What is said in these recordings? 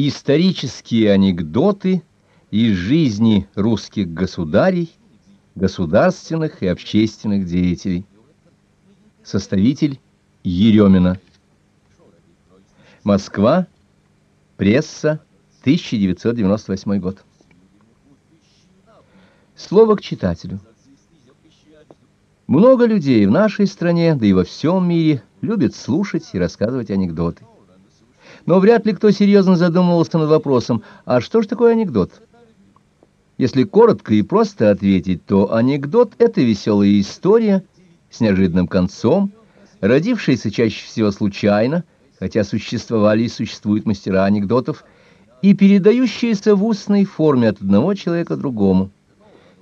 Исторические анекдоты из жизни русских государей, государственных и общественных деятелей. Составитель Еремина. Москва. Пресса. 1998 год. Слово к читателю. Много людей в нашей стране, да и во всем мире, любят слушать и рассказывать анекдоты. Но вряд ли кто серьезно задумывался над вопросом, а что же такое анекдот? Если коротко и просто ответить, то анекдот — это веселая история с неожиданным концом, родившаяся чаще всего случайно, хотя существовали и существуют мастера анекдотов, и передающаяся в устной форме от одного человека другому.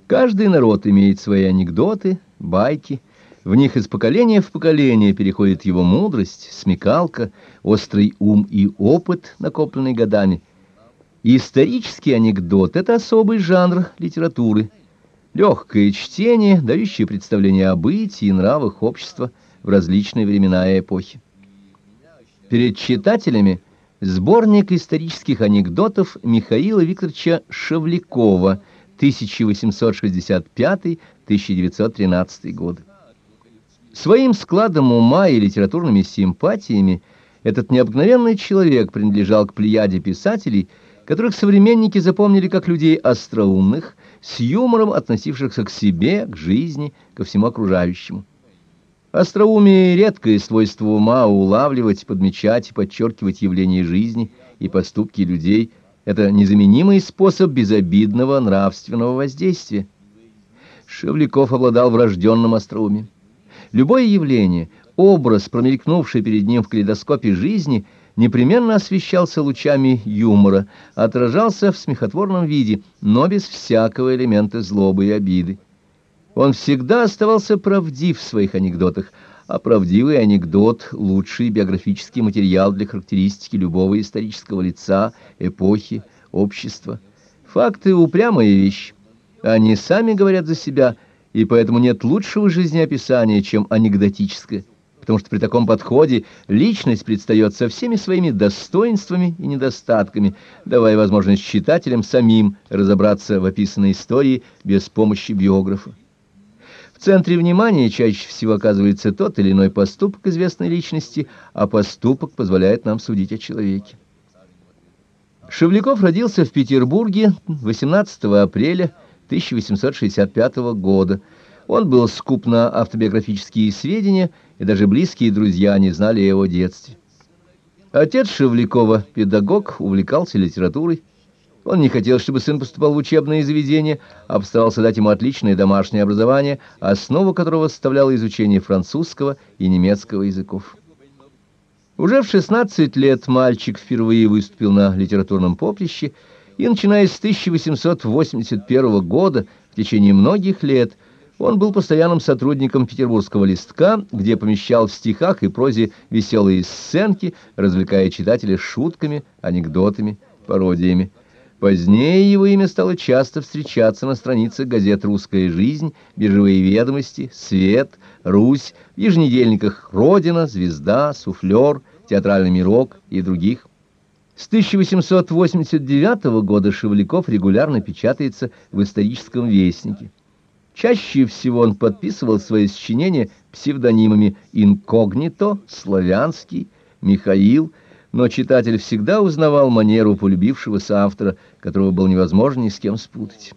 Каждый народ имеет свои анекдоты, байки, в них из поколения в поколение переходит его мудрость, смекалка, острый ум и опыт, накопленный годами. Исторический анекдот — это особый жанр литературы, легкое чтение, дающее представление о бытии и нравах общества в различные времена и эпохи. Перед читателями сборник исторических анекдотов Михаила Викторовича Шевлякова 1865-1913 годы. Своим складом ума и литературными симпатиями этот необыкновенный человек принадлежал к плеяде писателей, которых современники запомнили как людей остроумных, с юмором относившихся к себе, к жизни, ко всему окружающему. Остроумие — редкое свойство ума улавливать, подмечать и подчеркивать явления жизни и поступки людей — это незаменимый способ безобидного нравственного воздействия. Шевляков обладал врожденным остроумием. Любое явление, образ, промелькнувший перед ним в калейдоскопе жизни, непременно освещался лучами юмора, отражался в смехотворном виде, но без всякого элемента злобы и обиды. Он всегда оставался правдив в своих анекдотах, а правдивый анекдот — лучший биографический материал для характеристики любого исторического лица, эпохи, общества. Факты — упрямая вещь. Они сами говорят за себя — и поэтому нет лучшего жизнеописания, чем анекдотическое, потому что при таком подходе личность предстает со всеми своими достоинствами и недостатками, давая возможность читателям самим разобраться в описанной истории без помощи биографа. В центре внимания чаще всего оказывается тот или иной поступок известной личности, а поступок позволяет нам судить о человеке. Шевляков родился в Петербурге 18 апреля 1865 года. Он был скуп на автобиографические сведения, и даже близкие друзья не знали о его детстве. Отец Шевлякова, педагог, увлекался литературой. Он не хотел, чтобы сын поступал в учебные заведения, а постарался дать ему отличное домашнее образование, основу которого составляло изучение французского и немецкого языков. Уже в 16 лет мальчик впервые выступил на литературном поприще и, начиная с 1881 года, в течение многих лет, он был постоянным сотрудником петербургского листка, где помещал в стихах и прозе веселые сценки, развлекая читателя шутками, анекдотами, пародиями. Позднее его имя стало часто встречаться на страницах газет «Русская жизнь», «Биржевые ведомости», «Свет», «Русь», в еженедельниках «Родина», «Звезда», «Суфлер», «Театральный мирок» и других. С 1889 года Шевляков регулярно печатается в историческом вестнике. Чаще всего он подписывал свои сочинения псевдонимами «Инкогнито», «Славянский», «Михаил», но читатель всегда узнавал манеру полюбившегося автора, которого было невозможно ни с кем спутать.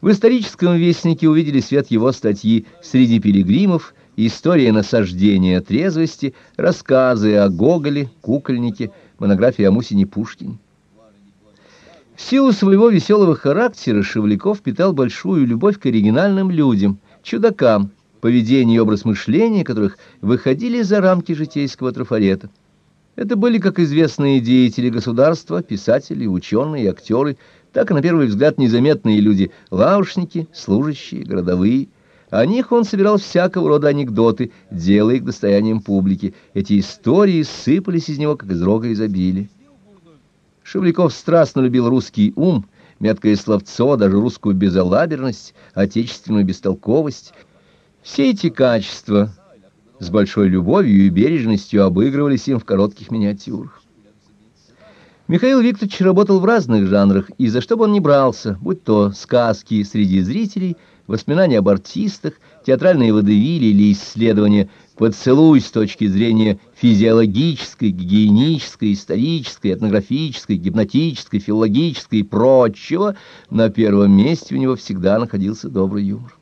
В историческом вестнике увидели свет его статьи «Среди пилигримов», «История насаждения трезвости», рассказы о Гоголе, кукольнике, монография о Мусине Пушкине. В силу своего веселого характера Шевляков питал большую любовь к оригинальным людям, чудакам, поведение и образ мышления которых выходили за рамки житейского трафарета. Это были как известные деятели государства, писатели, ученые, актеры, так и, на первый взгляд, незаметные люди, лавушники, служащие, городовые. О них он собирал всякого рода анекдоты, делая их достоянием публики. Эти истории сыпались из него, как из рога изобилия. Шевляков страстно любил русский ум, меткое словцо, даже русскую безалаберность, отечественную бестолковость. Все эти качества с большой любовью и бережностью обыгрывались им в коротких миниатюрах. Михаил Викторович работал в разных жанрах, и за что бы он ни брался, будь то сказки среди зрителей, воспоминания об артистах, театральные водевили или исследования «Поцелуй» с точки зрения физиологической, гигиенической, исторической, этнографической, гипнотической, филологической и прочего, на первом месте у него всегда находился добрый юмор.